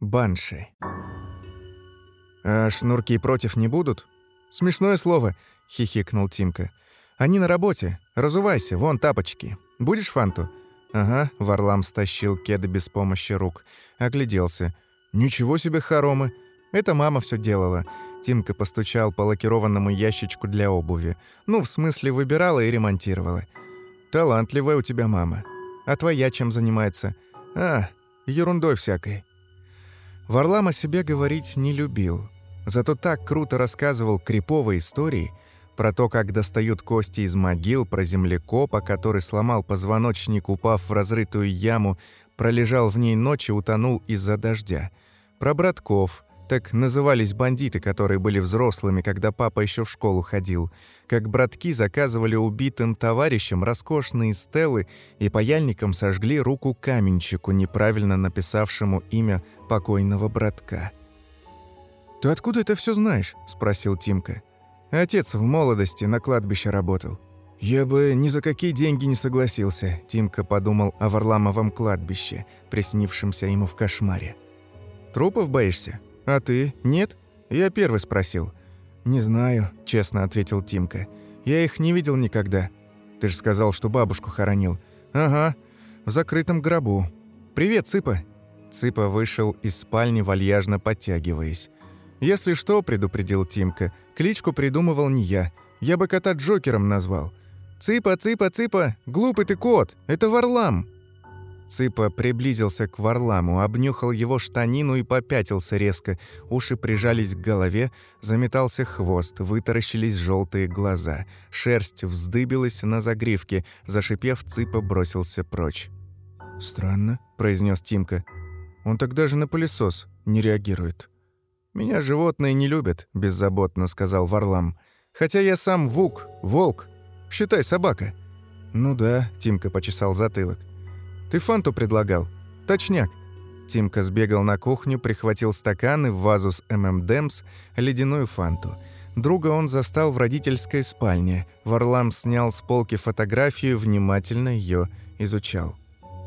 Банши. «А шнурки против не будут?» «Смешное слово», — хихикнул Тимка. «Они на работе. Разувайся, вон тапочки. Будешь фанту?» «Ага», — Варлам стащил кеды без помощи рук. Огляделся. «Ничего себе хоромы! Это мама все делала». Тимка постучал по лакированному ящичку для обуви. Ну, в смысле, выбирала и ремонтировала. «Талантливая у тебя мама. А твоя чем занимается?» «А, ерундой всякой». Варлам о себе говорить не любил. Зато так круто рассказывал криповые истории про то, как достают кости из могил, про землекопа, который сломал позвоночник, упав в разрытую яму, пролежал в ней ночь и утонул из-за дождя. Про братков, так назывались бандиты, которые были взрослыми, когда папа еще в школу ходил. Как братки заказывали убитым товарищам роскошные стелы и паяльником сожгли руку каменщику, неправильно написавшему имя покойного братка. «Ты откуда это все знаешь?» – спросил Тимка. «Отец в молодости на кладбище работал». «Я бы ни за какие деньги не согласился», – Тимка подумал о Варламовом кладбище, приснившемся ему в кошмаре. «Трупов боишься? А ты? Нет?» Я первый спросил. «Не знаю», – честно ответил Тимка. «Я их не видел никогда». «Ты же сказал, что бабушку хоронил». «Ага, в закрытом гробу». «Привет, Цыпа». Цыпа вышел из спальни, вальяжно подтягиваясь. «Если что», – предупредил Тимка, – «кличку придумывал не я. Я бы кота Джокером назвал». «Цыпа, цыпа, цыпа! Глупый ты кот! Это Варлам!» Цыпа приблизился к Варламу, обнюхал его штанину и попятился резко. Уши прижались к голове, заметался хвост, вытаращились желтые глаза. Шерсть вздыбилась на загривке, зашипев, Цыпа бросился прочь. «Странно», — произнес Тимка. «Он так даже на пылесос не реагирует». «Меня животные не любят», — беззаботно сказал Варлам. «Хотя я сам вук, волк, считай собака». «Ну да», — Тимка почесал затылок. Ты фанту предлагал? Точняк». Тимка сбегал на кухню, прихватил стаканы, вазу с ММДМС, ледяную фанту. Друга он застал в родительской спальне. Варлам снял с полки фотографию, внимательно ее изучал.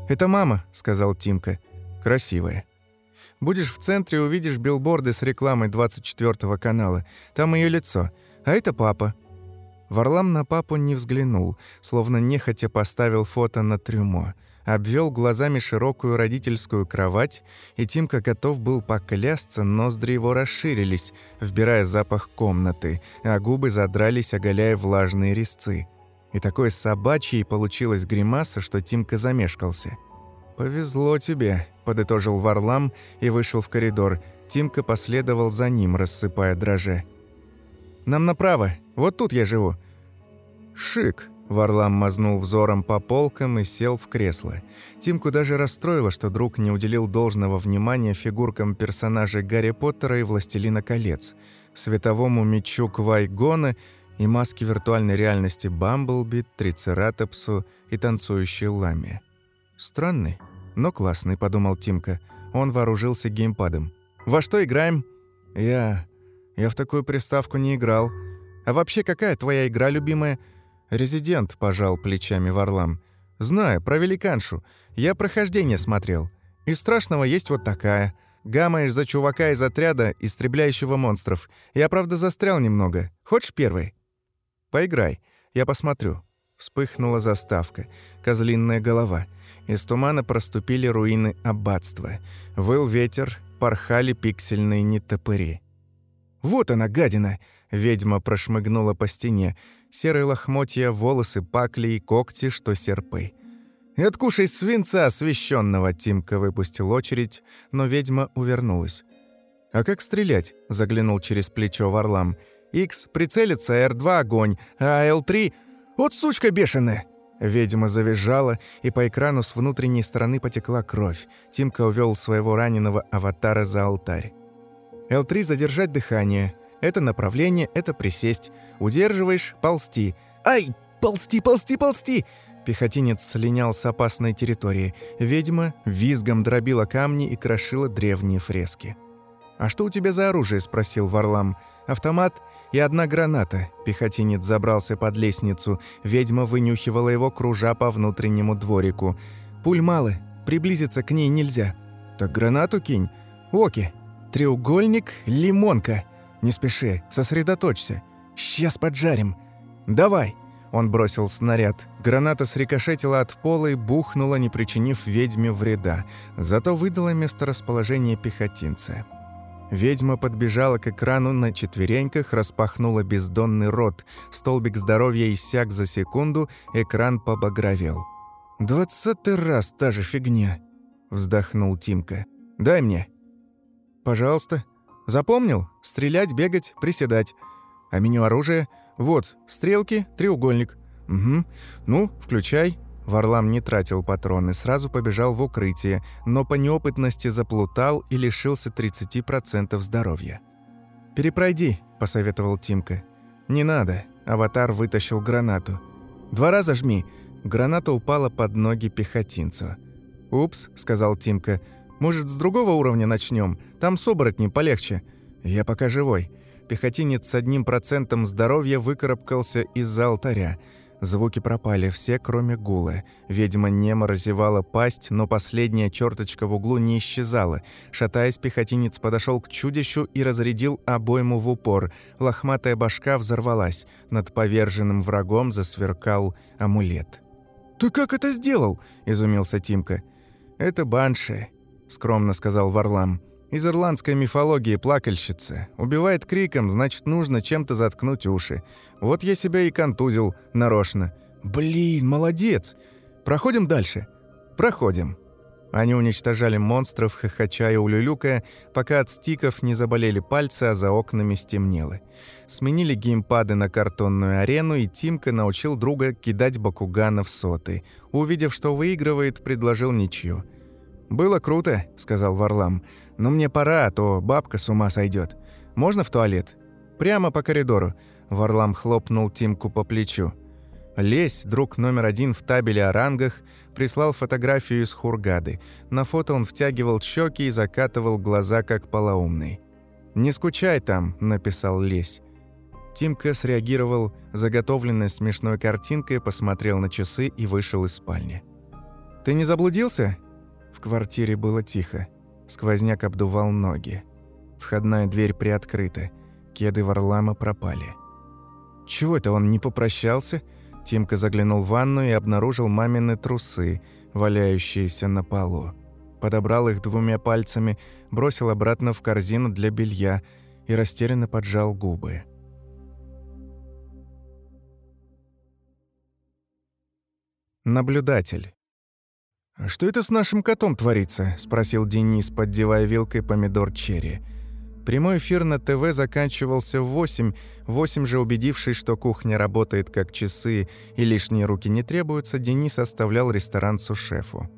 «Это мама», — сказал Тимка. «Красивая». «Будешь в центре, увидишь билборды с рекламой 24 канала. Там ее лицо. А это папа». Варлам на папу не взглянул, словно нехотя поставил фото на трюмо обвел глазами широкую родительскую кровать, и Тимка готов был поклясться, ноздри его расширились, вбирая запах комнаты, а губы задрались, оголяя влажные резцы. И такой собачьей получилась гримаса, что Тимка замешкался. «Повезло тебе», — подытожил Варлам и вышел в коридор. Тимка последовал за ним, рассыпая дроже. «Нам направо. Вот тут я живу». «Шик», Варлам мазнул взором по полкам и сел в кресло. Тимку даже расстроило, что друг не уделил должного внимания фигуркам персонажей Гарри Поттера и Властелина колец, световому мечу Квайгона и маске виртуальной реальности Бамблби, Трицератопсу и танцующей ламе. «Странный, но классный», — подумал Тимка. Он вооружился геймпадом. «Во что играем?» «Я... я в такую приставку не играл. А вообще, какая твоя игра любимая?» «Резидент», — пожал плечами Варлам. «Знаю, про великаншу. Я прохождение смотрел. Из страшного есть вот такая. Гамаешь за чувака из отряда, истребляющего монстров. Я, правда, застрял немного. Хочешь первый?» «Поиграй. Я посмотрю». Вспыхнула заставка. Козлинная голова. Из тумана проступили руины аббатства. Выл ветер, порхали пиксельные нетопыри. «Вот она, гадина!» Ведьма прошмыгнула по стене серые лохмотья, волосы пакли и когти, что серпы. «И откушай свинца освященного!» Тимка выпустил очередь, но ведьма увернулась. «А как стрелять?» — заглянул через плечо Варлам. «Икс прицелится, Р2 огонь, а Л3... Вот сучка бешеная!» Ведьма завизжала, и по экрану с внутренней стороны потекла кровь. Тимка увел своего раненого аватара за алтарь. Л3 задержать дыхание, это направление, это присесть. Удерживаешь – ползти. Ай! Ползти, ползти, ползти! Пехотинец слинял с опасной территории. Ведьма визгом дробила камни и крошила древние фрески. «А что у тебя за оружие?» – спросил Варлам. «Автомат и одна граната». Пехотинец забрался под лестницу. Ведьма вынюхивала его, кружа по внутреннему дворику. «Пуль мало, приблизиться к ней нельзя». «Так гранату кинь». Оки. Треугольник, лимонка. Не спеши, сосредоточься. Сейчас поджарим. Давай!» Он бросил снаряд. Граната срикошетила от пола и бухнула, не причинив ведьме вреда. Зато выдала месторасположение пехотинца. Ведьма подбежала к экрану на четвереньках, распахнула бездонный рот. Столбик здоровья иссяк за секунду, экран побагровел. «Двадцатый раз та же фигня», — вздохнул Тимка. «Дай мне». «Пожалуйста». «Запомнил? Стрелять, бегать, приседать. А меню оружия? Вот, стрелки, треугольник. Угу. Ну, включай». Варлам не тратил патроны, сразу побежал в укрытие, но по неопытности заплутал и лишился 30% здоровья. «Перепройди», — посоветовал Тимка. «Не надо», — аватар вытащил гранату. «Два раза жми». Граната упала под ноги пехотинцу. «Упс», — сказал Тимка. «Может, с другого уровня начнем? Там с оборотнем полегче». «Я пока живой». Пехотинец с одним процентом здоровья выкарабкался из-за алтаря. Звуки пропали, все, кроме гула. Ведьма немо разевала пасть, но последняя черточка в углу не исчезала. Шатаясь, пехотинец подошел к чудищу и разрядил обойму в упор. Лохматая башка взорвалась. Над поверженным врагом засверкал амулет. «Ты как это сделал?» – изумился Тимка. «Это банши», – скромно сказал Варлам. Из ирландской мифологии плакальщица. Убивает криком, значит, нужно чем-то заткнуть уши. Вот я себя и контузил нарочно. Блин, молодец! Проходим дальше? Проходим. Они уничтожали монстров, хохоча и улюлюкая, пока от стиков не заболели пальцы, а за окнами стемнело. Сменили геймпады на картонную арену, и Тимка научил друга кидать бакугана в соты. Увидев, что выигрывает, предложил ничью. «Было круто», — сказал Варлам. «Но мне пора, а то бабка с ума сойдет. Можно в туалет?» «Прямо по коридору». Варлам хлопнул Тимку по плечу. Лесь, друг номер один в табеле о рангах, прислал фотографию из Хургады. На фото он втягивал щеки и закатывал глаза, как полоумный. «Не скучай там», — написал Лесь. Тимка среагировал заготовленной смешной картинкой, посмотрел на часы и вышел из спальни. «Ты не заблудился?» В квартире было тихо. Сквозняк обдувал ноги. Входная дверь приоткрыта. Кеды Варлама пропали. Чего это он не попрощался? Тимка заглянул в ванну и обнаружил мамины трусы, валяющиеся на полу. Подобрал их двумя пальцами, бросил обратно в корзину для белья и растерянно поджал губы. Наблюдатель. «Что это с нашим котом творится?» – спросил Денис, поддевая вилкой помидор черри. Прямой эфир на ТВ заканчивался в 8, 8 же убедившись, что кухня работает как часы и лишние руки не требуются, Денис оставлял ресторан сушефу.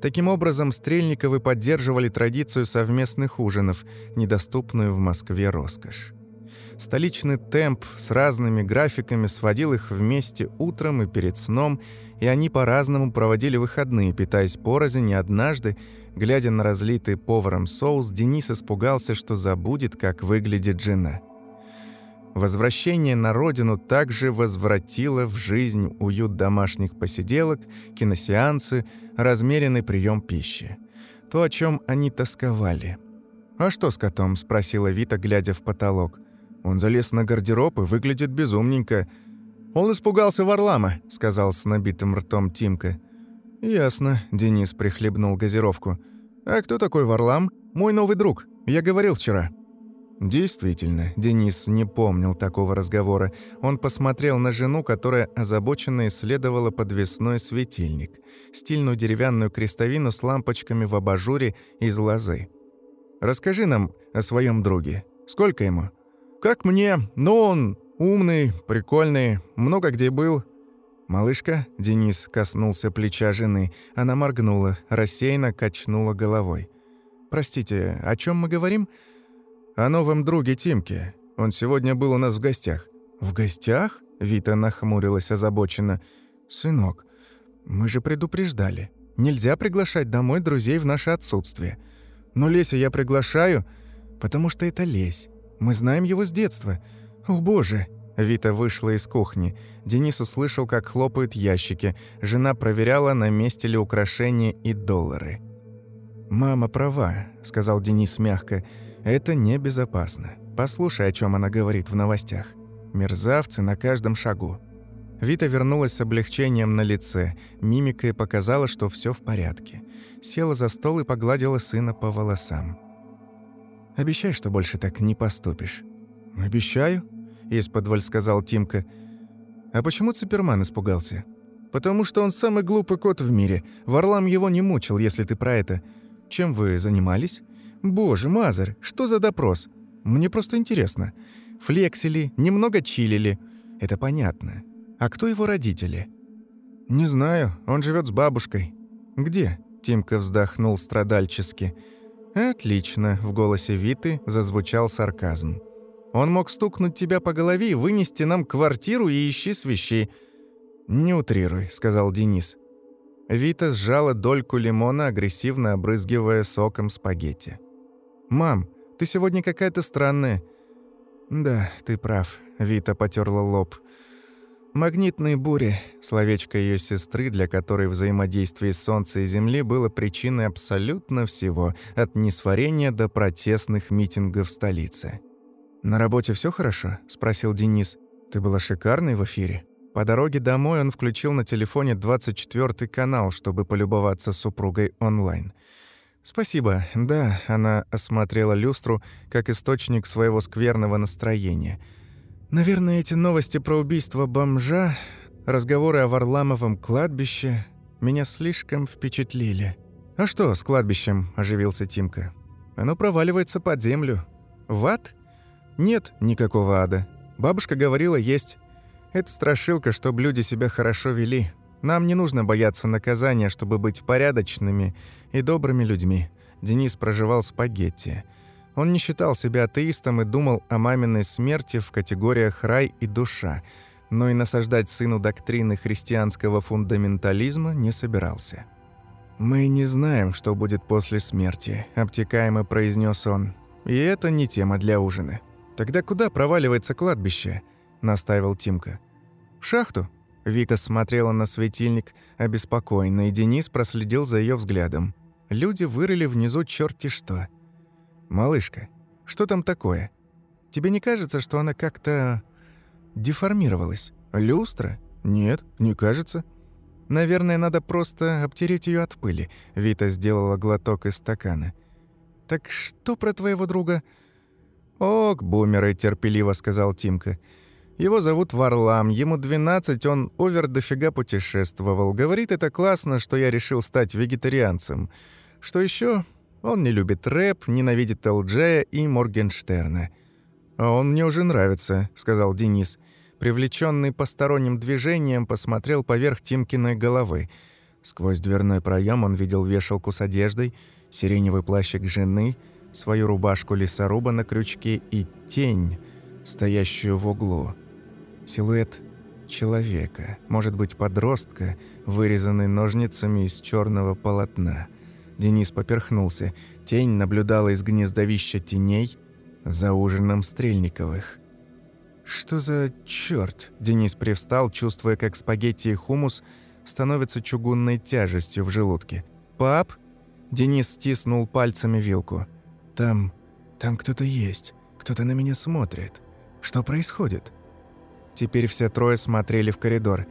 Таким образом, Стрельниковы поддерживали традицию совместных ужинов, недоступную в Москве роскошь. Столичный темп с разными графиками сводил их вместе утром и перед сном, и они по-разному проводили выходные, питаясь порознь, и однажды, глядя на разлитый поваром соус, Денис испугался, что забудет, как выглядит жена. Возвращение на родину также возвратило в жизнь уют домашних посиделок, киносеансы, размеренный прием пищи. То, о чем они тосковали. «А что с котом?» – спросила Вита, глядя в потолок. Он залез на гардероб и выглядит безумненько. «Он испугался Варлама», — сказал с набитым ртом Тимка. «Ясно», — Денис прихлебнул газировку. «А кто такой Варлам? Мой новый друг. Я говорил вчера». Действительно, Денис не помнил такого разговора. Он посмотрел на жену, которая озабоченно исследовала подвесной светильник, стильную деревянную крестовину с лампочками в абажуре из лозы. «Расскажи нам о своем друге. Сколько ему?» «Как мне? Ну, он умный, прикольный, много где был». «Малышка?» — Денис коснулся плеча жены. Она моргнула, рассеянно качнула головой. «Простите, о чем мы говорим?» «О новом друге Тимке. Он сегодня был у нас в гостях». «В гостях?» — Вита нахмурилась озабоченно. «Сынок, мы же предупреждали. Нельзя приглашать домой друзей в наше отсутствие. Но Леся я приглашаю, потому что это Лесь. Мы знаем его с детства. О, боже!» Вита вышла из кухни. Денис услышал, как хлопают ящики. Жена проверяла, на месте ли украшения и доллары. «Мама права», — сказал Денис мягко. «Это небезопасно. Послушай, о чем она говорит в новостях. Мерзавцы на каждом шагу». Вита вернулась с облегчением на лице. Мимикой показала, что все в порядке. Села за стол и погладила сына по волосам. «Обещай, что больше так не поступишь». «Обещаю», — из-под сказал Тимка. «А почему Цуперман испугался?» «Потому что он самый глупый кот в мире. Варлам его не мучил, если ты про это. Чем вы занимались?» «Боже, Мазер, что за допрос? Мне просто интересно. Флексили, немного чилили. Это понятно. А кто его родители?» «Не знаю, он живет с бабушкой». «Где?» — Тимка вздохнул страдальчески. «Отлично», — в голосе Виты зазвучал сарказм. «Он мог стукнуть тебя по голове и вынести нам квартиру и ищи свищи». «Не утрируй», — сказал Денис. Вита сжала дольку лимона, агрессивно обрызгивая соком спагетти. «Мам, ты сегодня какая-то странная». «Да, ты прав», — Вита потерла лоб. Магнитные бури — словечко ее сестры, для которой взаимодействие Солнца и Земли было причиной абсолютно всего, от несварения до протестных митингов в столице. «На работе все хорошо?» — спросил Денис. «Ты была шикарной в эфире». По дороге домой он включил на телефоне 24-й канал, чтобы полюбоваться супругой онлайн. «Спасибо. Да», — она осмотрела люстру как источник своего скверного настроения — Наверное, эти новости про убийство бомжа, разговоры о Варламовом кладбище меня слишком впечатлили. «А что с кладбищем?» – оживился Тимка. «Оно проваливается под землю. В ад? Нет никакого ада. Бабушка говорила, есть. Это страшилка, чтобы люди себя хорошо вели. Нам не нужно бояться наказания, чтобы быть порядочными и добрыми людьми». Денис проживал спагетти – он не считал себя атеистом и думал о маминой смерти в категориях рай и душа, но и насаждать сыну доктрины христианского фундаментализма не собирался. «Мы не знаем, что будет после смерти», – обтекаемо произнес он. «И это не тема для ужина». «Тогда куда проваливается кладбище?» – настаивал Тимка. «В шахту?» Вика смотрела на светильник обеспокоенно, и Денис проследил за ее взглядом. Люди вырыли внизу черти что – «Малышка, что там такое? Тебе не кажется, что она как-то... деформировалась? Люстра? Нет, не кажется». «Наверное, надо просто обтереть ее от пыли», — Вита сделала глоток из стакана. «Так что про твоего друга?» «Ок, бумеры», — терпеливо сказал Тимка. «Его зовут Варлам, ему 12, он овер дофига путешествовал. Говорит, это классно, что я решил стать вегетарианцем. Что еще? Он не любит рэп, ненавидит Элджея и Моргенштерна. «А он мне уже нравится», — сказал Денис. Привлеченный посторонним движением, посмотрел поверх Тимкиной головы. Сквозь дверной проем он видел вешалку с одеждой, сиреневый плащик жены, свою рубашку лесоруба на крючке и тень, стоящую в углу. Силуэт человека, может быть, подростка, вырезанный ножницами из черного полотна. Денис поперхнулся. Тень наблюдала из гнездовища теней за ужином Стрельниковых. «Что за чёрт?» Денис привстал, чувствуя, как спагетти и хумус становятся чугунной тяжестью в желудке. «Пап?» Денис стиснул пальцами вилку. «Там... там кто-то есть. Кто-то на меня смотрит. Что происходит?» Теперь все трое смотрели в коридор.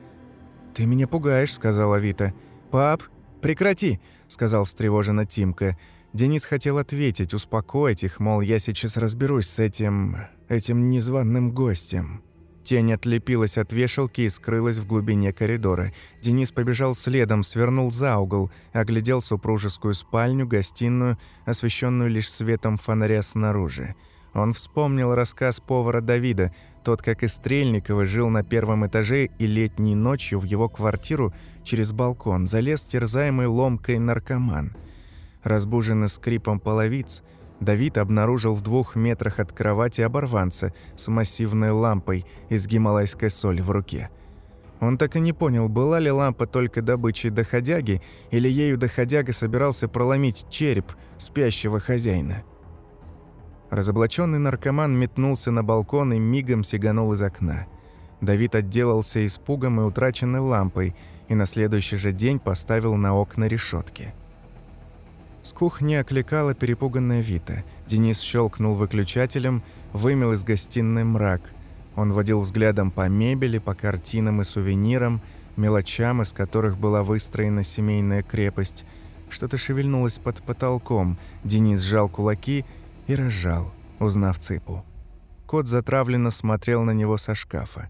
«Ты меня пугаешь», — сказала Вита. «Пап, прекрати!» сказал встревоженно Тимка. Денис хотел ответить, успокоить их, мол, я сейчас разберусь с этим... этим незваным гостем. Тень отлепилась от вешалки и скрылась в глубине коридора. Денис побежал следом, свернул за угол, оглядел супружескую спальню, гостиную, освещенную лишь светом фонаря снаружи. Он вспомнил рассказ повара Давида, тот, как и Стрельникова, жил на первом этаже и летней ночью в его квартиру через балкон залез терзаемый ломкой наркоман. Разбуженный скрипом половиц, Давид обнаружил в двух метрах от кровати оборванца с массивной лампой из гималайской соли в руке. Он так и не понял, была ли лампа только добычей доходяги, или ею доходяга собирался проломить череп спящего хозяина. Разоблаченный наркоман метнулся на балкон и мигом сиганул из окна. Давид отделался испугом и утраченной лампой и на следующий же день поставил на окна решетки. С кухни окликала перепуганная Вита. Денис щелкнул выключателем, вымел из гостиной мрак. Он водил взглядом по мебели, по картинам и сувенирам, мелочам, из которых была выстроена семейная крепость. Что-то шевельнулось под потолком. Денис сжал кулаки и разжал, узнав цыпу. Кот затравленно смотрел на него со шкафа.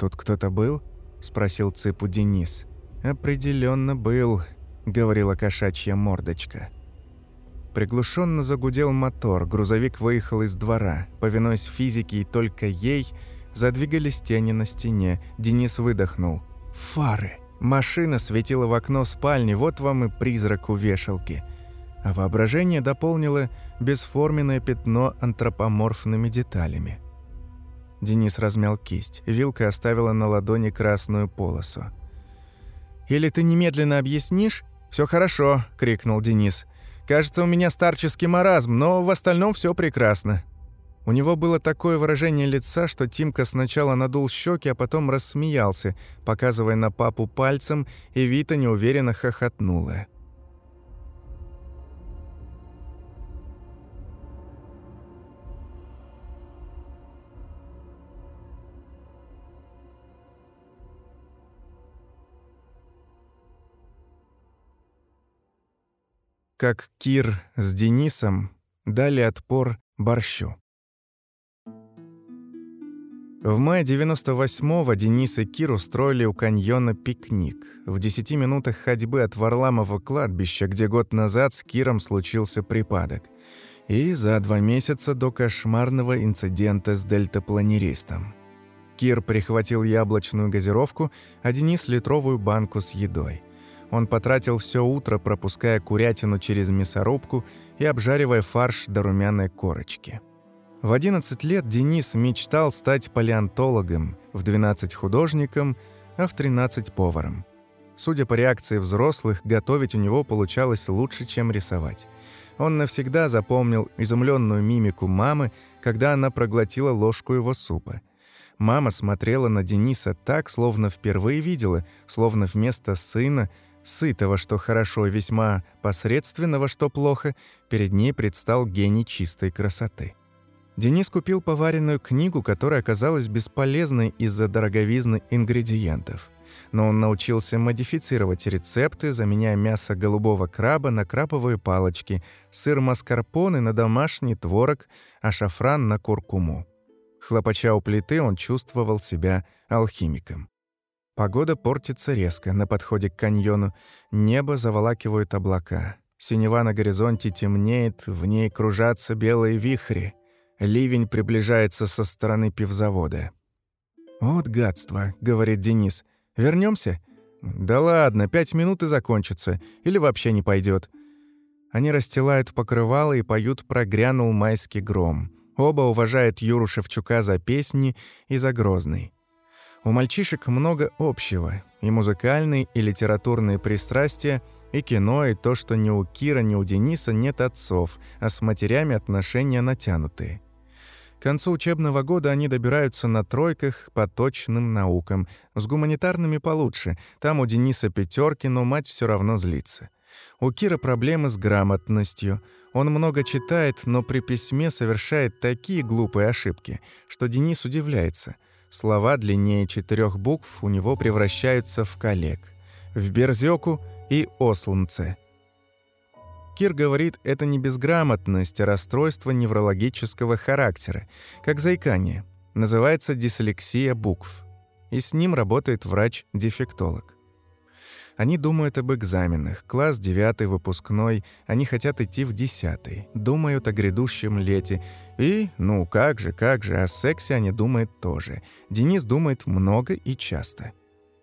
«Тут кто-то был?» – спросил цыпу Денис. Определенно был», — говорила кошачья мордочка. Приглушенно загудел мотор, грузовик выехал из двора. Повинуясь физике и только ей, задвигались тени на стене. Денис выдохнул. «Фары!» Машина светила в окно спальни, вот вам и призрак у вешалки. А воображение дополнило бесформенное пятно антропоморфными деталями. Денис размял кисть. Вилка оставила на ладони красную полосу. Или ты немедленно объяснишь? Все хорошо», — крикнул Денис. «Кажется, у меня старческий маразм, но в остальном все прекрасно». У него было такое выражение лица, что Тимка сначала надул щеки, а потом рассмеялся, показывая на папу пальцем, и Вита неуверенно хохотнула. Как Кир с Денисом дали отпор борщу. В мае 98-го Денис и Кир устроили у каньона пикник в 10 минутах ходьбы от Варламова кладбища, где год назад с Киром случился припадок, и за два месяца до кошмарного инцидента с дельтапланеристом. Кир прихватил яблочную газировку, а Денис — литровую банку с едой. Он потратил все утро, пропуская курятину через мясорубку и обжаривая фарш до румяной корочки. В 11 лет Денис мечтал стать палеонтологом, в 12 художником, а в 13 поваром. Судя по реакции взрослых, готовить у него получалось лучше, чем рисовать. Он навсегда запомнил изумленную мимику мамы, когда она проглотила ложку его супа. Мама смотрела на Дениса так, словно впервые видела, словно вместо сына – сытого, что хорошо, весьма посредственного, что плохо, перед ней предстал гений чистой красоты. Денис купил поваренную книгу, которая оказалась бесполезной из-за дороговизны ингредиентов. Но он научился модифицировать рецепты, заменяя мясо голубого краба на краповые палочки, сыр маскарпоне на домашний творог, а шафран на куркуму. Хлопача у плиты, он чувствовал себя алхимиком. Погода портится резко на подходе к каньону. Небо заволакивают облака. Синева на горизонте темнеет, в ней кружатся белые вихри. Ливень приближается со стороны пивзавода. «Вот гадство», — говорит Денис. Вернемся? «Да ладно, пять минут и закончится. Или вообще не пойдет. Они расстилают покрывало и поют про «Грянул майский гром». Оба уважают Юру Шевчука за песни и за Грозный. У мальчишек много общего. И музыкальные, и литературные пристрастия, и кино, и то, что ни у Кира, ни у Дениса нет отцов, а с матерями отношения натянутые. К концу учебного года они добираются на тройках по точным наукам. С гуманитарными получше. Там у Дениса пятерки, но мать все равно злится. У Кира проблемы с грамотностью. Он много читает, но при письме совершает такие глупые ошибки, что Денис удивляется — Слова длиннее четырех букв у него превращаются в коллег. В берзёку и осланце. Кир говорит, это не безграмотность, а расстройство неврологического характера, как заикание. Называется дислексия букв. И с ним работает врач-дефектолог. Они думают об экзаменах. Класс 9 выпускной, они хотят идти в 10 Думают о грядущем лете. И, ну как же, как же, о сексе они думают тоже. Денис думает много и часто.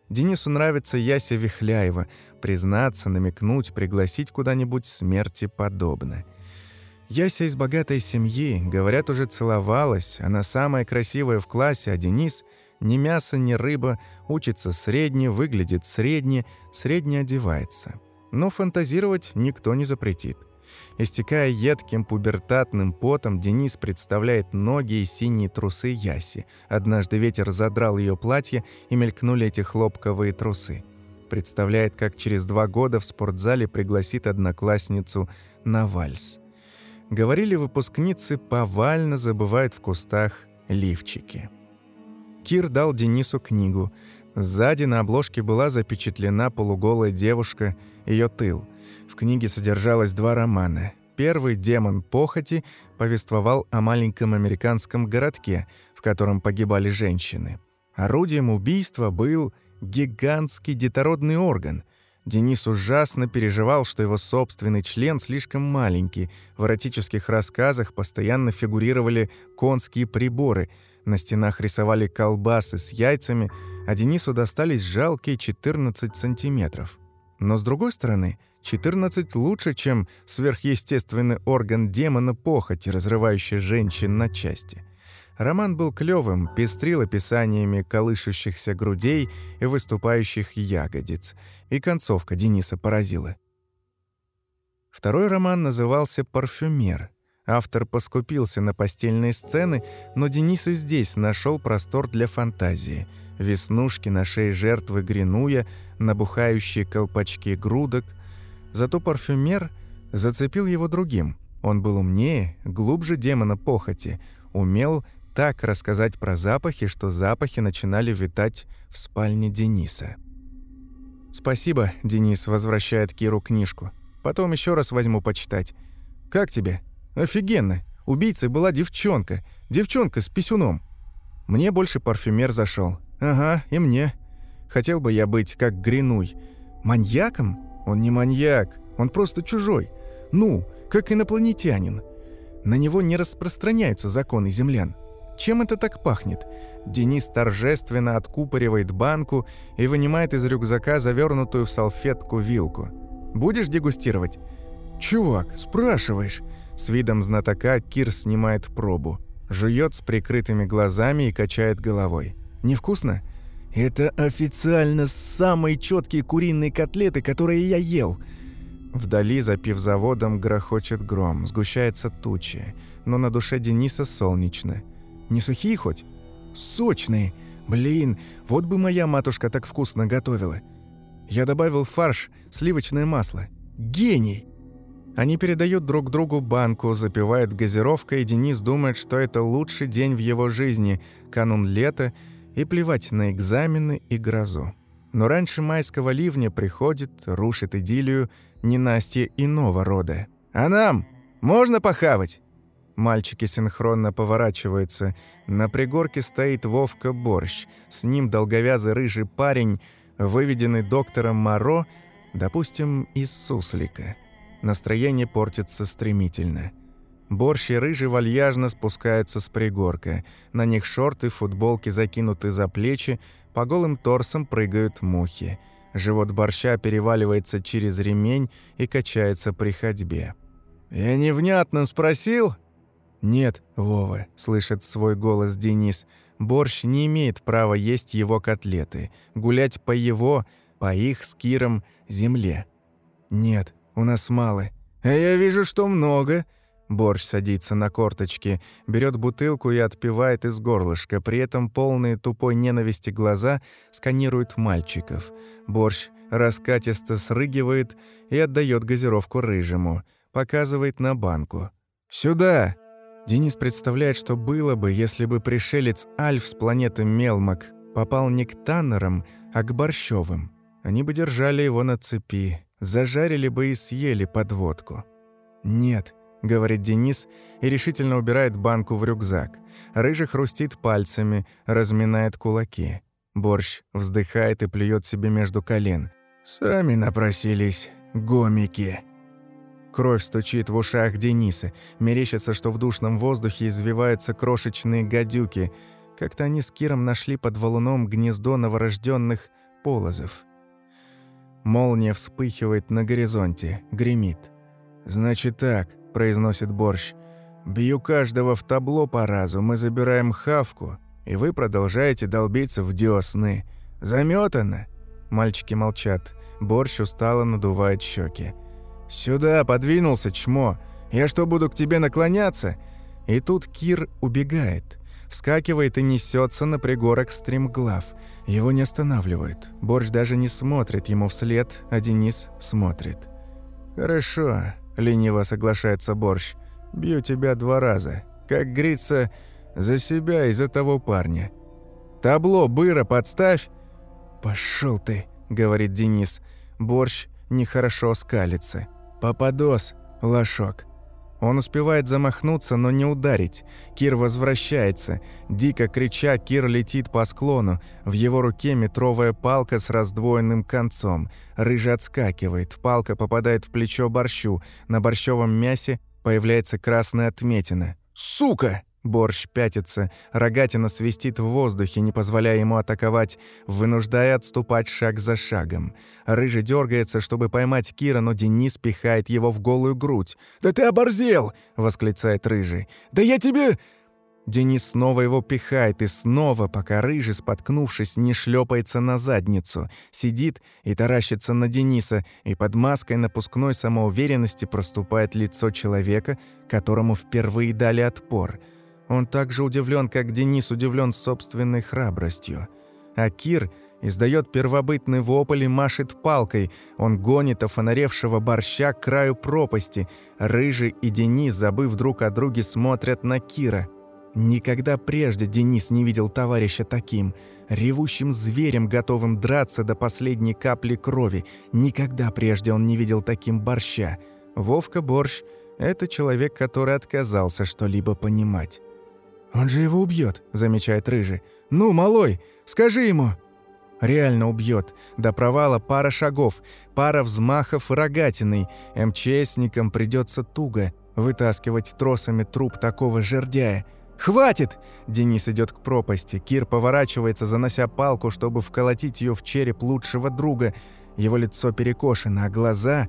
Денису нравится Яся Вихляева. Признаться, намекнуть, пригласить куда-нибудь смерти подобно. Яся из богатой семьи, говорят, уже целовалась. Она самая красивая в классе, а Денис — ни мясо, ни рыба, учится средне, выглядит средне, средне одевается. Но фантазировать никто не запретит. Истекая едким пубертатным потом, Денис представляет ноги и синие трусы Яси. Однажды ветер задрал ее платье, и мелькнули эти хлопковые трусы. представляет, как через два года в спортзале пригласит одноклассницу на вальс. Говорили выпускницы, повально забывают в кустах лифчики. Кир дал Денису книгу. Сзади на обложке была запечатлена полуголая девушка, ее тыл. В книге содержалось два романа. Первый «Демон похоти» повествовал о маленьком американском городке, в котором погибали женщины. Орудием убийства был гигантский детородный орган. Денис ужасно переживал, что его собственный член слишком маленький. В эротических рассказах постоянно фигурировали конские приборы. На стенах рисовали колбасы с яйцами, а Денису достались жалкие 14 сантиметров. Но с другой стороны, 14 лучше, чем сверхъестественный орган демона похоти, разрывающий женщин на части. Роман был клёвым, пестрил описаниями колышущихся грудей и выступающих ягодиц, и концовка Дениса поразила. Второй роман назывался «Парфюмер». Автор поскупился на постельные сцены, но Денис и здесь нашел простор для фантазии. Веснушки на шее жертвы гринуя, набухающие колпачки грудок, Зато парфюмер зацепил его другим. Он был умнее, глубже демона похоти, умел так рассказать про запахи, что запахи начинали витать в спальне Дениса. «Спасибо», — Денис возвращает Киру книжку. «Потом еще раз возьму почитать. Как тебе?» «Офигенно! Убийцей была девчонка. Девчонка с писюном. Мне больше парфюмер зашел. Ага, и мне. Хотел бы я быть как Гринуй. Маньяком? Он не маньяк, он просто чужой. Ну, как инопланетянин. На него не распространяются законы землян. Чем это так пахнет? Денис торжественно откупоривает банку и вынимает из рюкзака завернутую в салфетку вилку. «Будешь дегустировать?» «Чувак, спрашиваешь?» С видом знатока Кир снимает пробу. Жует с прикрытыми глазами и качает головой. «Невкусно?» Это официально самые четкие куриные котлеты, которые я ел. Вдали, за пивзаводом, грохочет гром, сгущается тучи, но на душе Дениса солнечно. Не сухие хоть? Сочные. Блин, вот бы моя матушка так вкусно готовила. Я добавил фарш, сливочное масло. Гений! Они передают друг другу банку, запивают газировкой, и Денис думает, что это лучший день в его жизни, канун лета — и плевать на экзамены и грозу. Но раньше майского ливня приходит, рушит идиллию ненастье иного рода. «А нам можно похавать?» Мальчики синхронно поворачиваются. На пригорке стоит Вовка Борщ. С ним долговязый рыжий парень, выведенный доктором Моро, допустим, из суслика. Настроение портится стремительно. Борщ и рыжий вальяжно спускаются с пригорка. На них шорты, футболки закинуты за плечи, по голым торсам прыгают мухи. Живот борща переваливается через ремень и качается при ходьбе. «Я невнятно спросил?» «Нет, Вова», — слышит свой голос Денис. «Борщ не имеет права есть его котлеты, гулять по его, по их с Киром земле». «Нет, у нас мало». «А я вижу, что много», Борщ садится на корточки, берет бутылку и отпивает из горлышка, при этом полные тупой ненависти глаза сканируют мальчиков. Борщ раскатисто срыгивает и отдает газировку рыжему, показывает на банку. «Сюда!» Денис представляет, что было бы, если бы пришелец Альф с планеты Мелмак попал не к Таннерам, а к Борщевым. Они бы держали его на цепи, зажарили бы и съели подводку. Нет, — говорит Денис и решительно убирает банку в рюкзак. Рыжий хрустит пальцами, разминает кулаки. Борщ вздыхает и плюет себе между колен. «Сами напросились, гомики». Кровь стучит в ушах Дениса. Мерещится, что в душном воздухе извиваются крошечные гадюки. Как-то они с Киром нашли под валуном гнездо новорожденных полозов. Молния вспыхивает на горизонте, гремит. «Значит так, произносит борщ. «Бью каждого в табло по разу, мы забираем хавку, и вы продолжаете долбиться в дёсны. Замётано!» Мальчики молчат. Борщ устало надувает щеки. «Сюда, подвинулся, чмо! Я что, буду к тебе наклоняться?» И тут Кир убегает. вскакивает и несется на пригорок стремглав. Его не останавливают. Борщ даже не смотрит ему вслед, а Денис смотрит. «Хорошо», — лениво соглашается Борщ. «Бью тебя два раза. Как говорится, за себя и за того парня». «Табло, быра, подставь!» «Пошёл ты», — говорит Денис. Борщ нехорошо скалится. «Попадос, лошок». Он успевает замахнуться, но не ударить. Кир возвращается. Дико крича, Кир летит по склону. В его руке метровая палка с раздвоенным концом. Рыжий отскакивает. Палка попадает в плечо борщу. На борщевом мясе появляется красная отметина. «Сука!» Борщ пятится, рогатина свистит в воздухе, не позволяя ему атаковать, вынуждая отступать шаг за шагом. Рыжий дергается, чтобы поймать Кира, но Денис пихает его в голую грудь. «Да ты оборзел!» — восклицает Рыжий. «Да я тебе...» Денис снова его пихает, и снова, пока Рыжий, споткнувшись, не шлепается на задницу, сидит и таращится на Дениса, и под маской напускной самоуверенности проступает лицо человека, которому впервые дали отпор — он так же удивлен, как Денис удивлен собственной храбростью. А Кир издает первобытный вопль и машет палкой. Он гонит офонаревшего борща к краю пропасти. Рыжий и Денис, забыв друг о друге, смотрят на Кира. Никогда прежде Денис не видел товарища таким, ревущим зверем, готовым драться до последней капли крови. Никогда прежде он не видел таким борща. Вовка Борщ – это человек, который отказался что-либо понимать. «Он же его убьет», — замечает Рыжий. «Ну, малой, скажи ему». Реально убьет. До провала пара шагов, пара взмахов рогатиной. МЧСникам придется туго вытаскивать тросами труп такого жердяя. «Хватит!» Денис идет к пропасти. Кир поворачивается, занося палку, чтобы вколотить ее в череп лучшего друга. Его лицо перекошено, а глаза...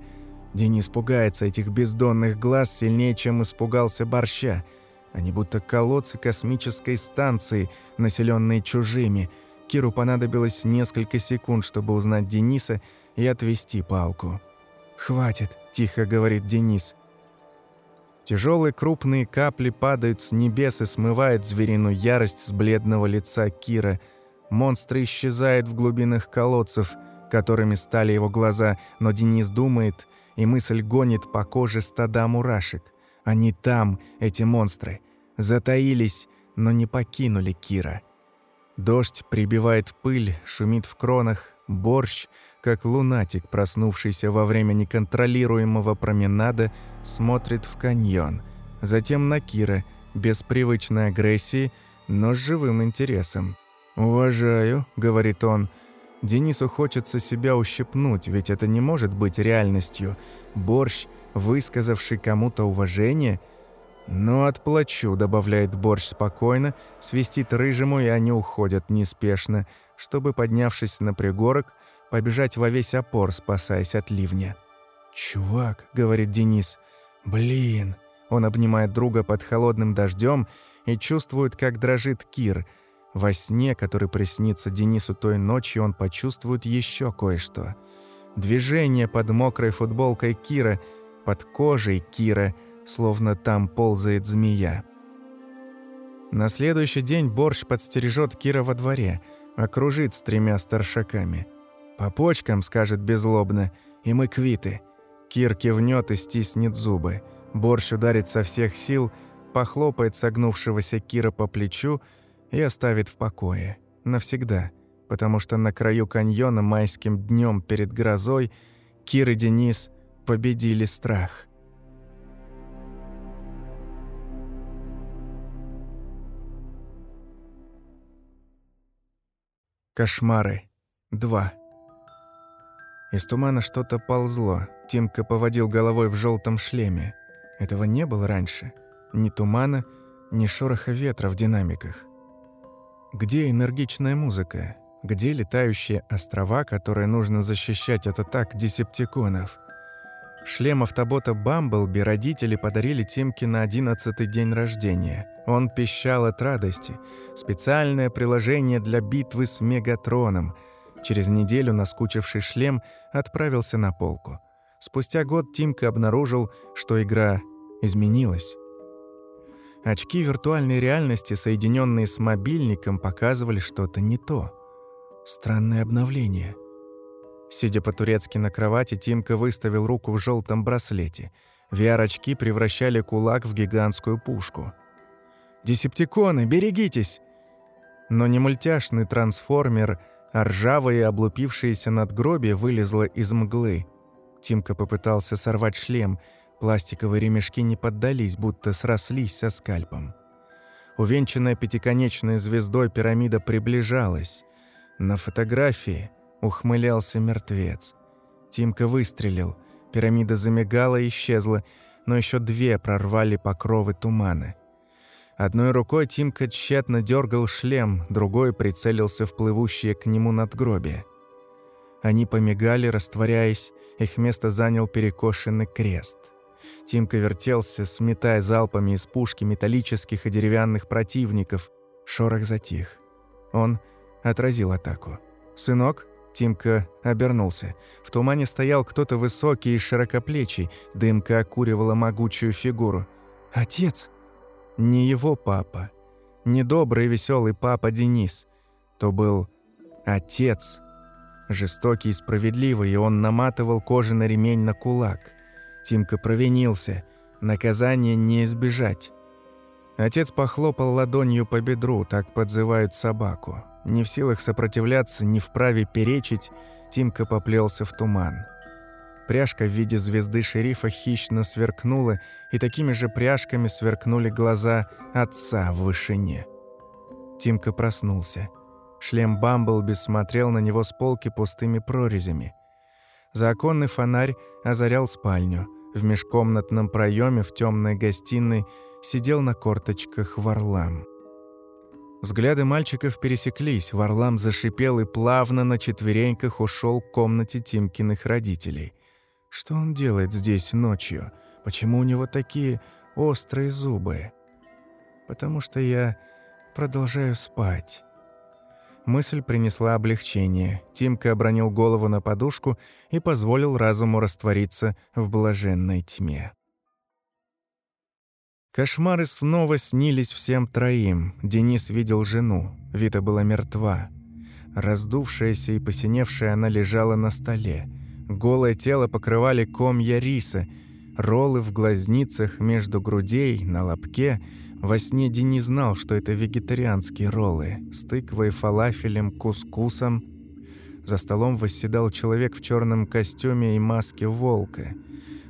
Денис пугается этих бездонных глаз сильнее, чем испугался борща. Они будто колодцы космической станции, населенные чужими. Киру понадобилось несколько секунд, чтобы узнать Дениса и отвести палку. «Хватит», – тихо говорит Денис. Тяжелые крупные капли падают с небес и смывают звериную ярость с бледного лица Кира. Монстр исчезает в глубинах колодцев, которыми стали его глаза, но Денис думает, и мысль гонит по коже стада мурашек – они там, эти монстры. Затаились, но не покинули Кира. Дождь прибивает пыль, шумит в кронах, борщ, как лунатик, проснувшийся во время неконтролируемого променада, смотрит в каньон. Затем на Кира, без привычной агрессии, но с живым интересом. «Уважаю», — говорит он, — Денису хочется себя ущипнуть, ведь это не может быть реальностью. Борщ высказавший кому-то уважение. «Ну, отплачу», — добавляет борщ спокойно, свистит рыжему, и они уходят неспешно, чтобы, поднявшись на пригорок, побежать во весь опор, спасаясь от ливня. «Чувак», — говорит Денис, — «блин». Он обнимает друга под холодным дождем и чувствует, как дрожит Кир. Во сне, который приснится Денису той ночью, он почувствует еще кое-что. Движение под мокрой футболкой Кира — под кожей Кира, словно там ползает змея. На следующий день Борщ подстережет Кира во дворе, окружит с тремя старшаками. «По почкам», — скажет безлобно, — «и мы квиты». Кир кивнет и стиснет зубы. Борщ ударит со всех сил, похлопает согнувшегося Кира по плечу и оставит в покое. Навсегда. Потому что на краю каньона майским днем перед грозой Кир и Денис победили страх. Кошмары. 2. Из тумана что-то ползло. Тимка поводил головой в желтом шлеме. Этого не было раньше. Ни тумана, ни шороха ветра в динамиках. Где энергичная музыка? Где летающие острова, которые нужно защищать от атак десептиконов? Шлем автобота Бамблби родители подарили Тимке на одиннадцатый день рождения. Он пищал от радости. Специальное приложение для битвы с Мегатроном. Через неделю наскучивший шлем отправился на полку. Спустя год Тимка обнаружил, что игра изменилась. Очки виртуальной реальности, соединенные с мобильником, показывали что-то не то. Странное обновление. Сидя по-турецки на кровати, Тимка выставил руку в желтом браслете. VR-очки превращали кулак в гигантскую пушку. «Десептиконы, берегитесь!» Но не мультяшный трансформер, а ржавое облупившееся надгробие вылезло из мглы. Тимка попытался сорвать шлем. Пластиковые ремешки не поддались, будто срослись со скальпом. Увенчанная пятиконечной звездой пирамида приближалась. На фотографии ухмылялся мертвец. Тимка выстрелил. Пирамида замигала и исчезла, но еще две прорвали покровы тумана. Одной рукой Тимка тщетно дергал шлем, другой прицелился в плывущее к нему надгробие. Они помигали, растворяясь, их место занял перекошенный крест. Тимка вертелся, сметая залпами из пушки металлических и деревянных противников. Шорох затих. Он отразил атаку. «Сынок?» Тимка обернулся. В тумане стоял кто-то высокий и широкоплечий, дымка окуривала могучую фигуру. «Отец!» Не его папа, не добрый веселый папа Денис. То был отец. Жестокий и справедливый, и он наматывал кожаный ремень на кулак. Тимка провинился. Наказание не избежать. Отец похлопал ладонью по бедру, так подзывают собаку. Не в силах сопротивляться, не вправе перечить, Тимка поплелся в туман. Пряжка в виде звезды шерифа хищно сверкнула, и такими же пряжками сверкнули глаза отца в вышине. Тимка проснулся. Шлем Бамблби смотрел на него с полки пустыми прорезями. Законный фонарь озарял спальню. В межкомнатном проеме в темной гостиной сидел на корточках Варлам. Взгляды мальчиков пересеклись, Варлам зашипел и плавно на четвереньках ушел к комнате Тимкиных родителей. Что он делает здесь ночью? Почему у него такие острые зубы? Потому что я продолжаю спать. Мысль принесла облегчение. Тимка обронил голову на подушку и позволил разуму раствориться в блаженной тьме. Кошмары снова снились всем троим. Денис видел жену. Вита была мертва. Раздувшаяся и посиневшая она лежала на столе. Голое тело покрывали комья риса, роллы в глазницах между грудей, на лобке. Во сне не знал, что это вегетарианские роллы, с тыквой, фалафелем, кускусом. За столом восседал человек в черном костюме и маске волка.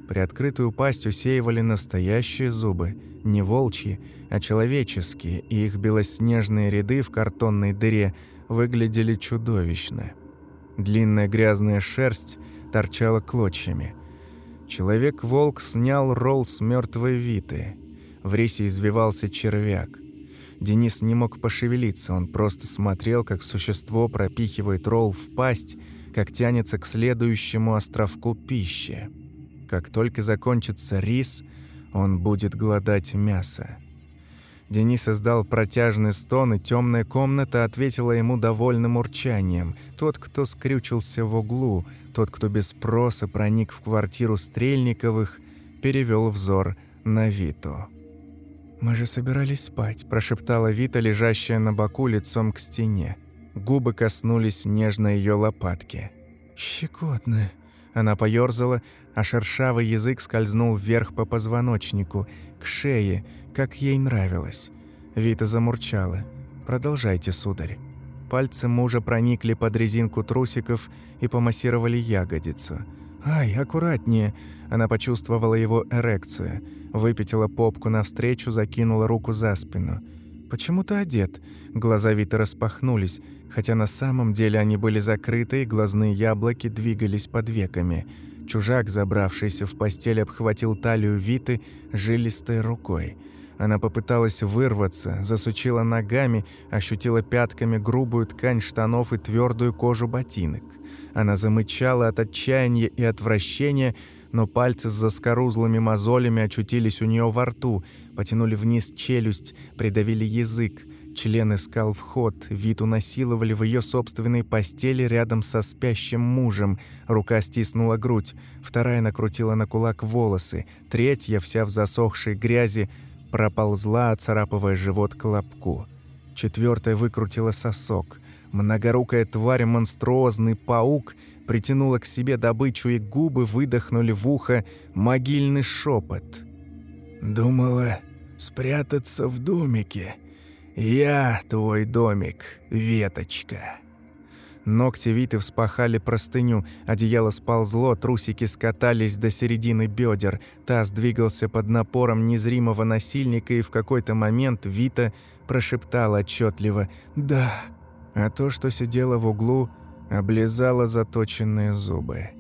Приоткрытую пасть усеивали настоящие зубы, не волчьи, а человеческие, и их белоснежные ряды в картонной дыре выглядели чудовищно. Длинная грязная шерсть торчала клочьями. Человек-волк снял ролл с мертвой Виты. В рейсе извивался червяк. Денис не мог пошевелиться, он просто смотрел, как существо пропихивает ролл в пасть, как тянется к следующему островку пищи. Как только закончится рис, он будет глодать мясо. Денис издал протяжный стон, и темная комната ответила ему довольным урчанием. Тот, кто скрючился в углу, тот, кто без спроса проник в квартиру Стрельниковых, перевел взор на Виту. «Мы же собирались спать», – прошептала Вита, лежащая на боку лицом к стене. Губы коснулись нежно ее лопатки. «Щекотно». Она поёрзала, а шершавый язык скользнул вверх по позвоночнику, к шее, как ей нравилось. Вита замурчала. «Продолжайте, сударь». Пальцы мужа проникли под резинку трусиков и помассировали ягодицу. «Ай, аккуратнее!» Она почувствовала его эрекцию. Выпятила попку навстречу, закинула руку за спину. «Почему ты одет?» Глаза Виты распахнулись, хотя на самом деле они были закрыты, и глазные яблоки двигались под веками. Чужак, забравшийся в постель, обхватил талию Виты жилистой рукой. Она попыталась вырваться, засучила ногами, ощутила пятками грубую ткань штанов и твердую кожу ботинок. Она замычала от отчаяния и отвращения, но пальцы с заскорузлыми мозолями очутились у нее во рту, потянули вниз челюсть, придавили язык. Член искал вход, вид унасиловали в ее собственной постели рядом со спящим мужем. Рука стиснула грудь, вторая накрутила на кулак волосы, третья, вся в засохшей грязи, проползла, царапывая живот к лобку. Четвертая выкрутила сосок. Многорукая тварь, монструозный паук, притянула к себе добычу, и губы выдохнули в ухо могильный шепот. «Думала спрятаться в домике. Я твой домик, веточка». Ногти Виты вспахали простыню, одеяло сползло, трусики скатались до середины бедер, таз двигался под напором незримого насильника, и в какой-то момент Вита прошептала отчетливо «Да». А то, что сидела в углу, облизала заточенные зубы.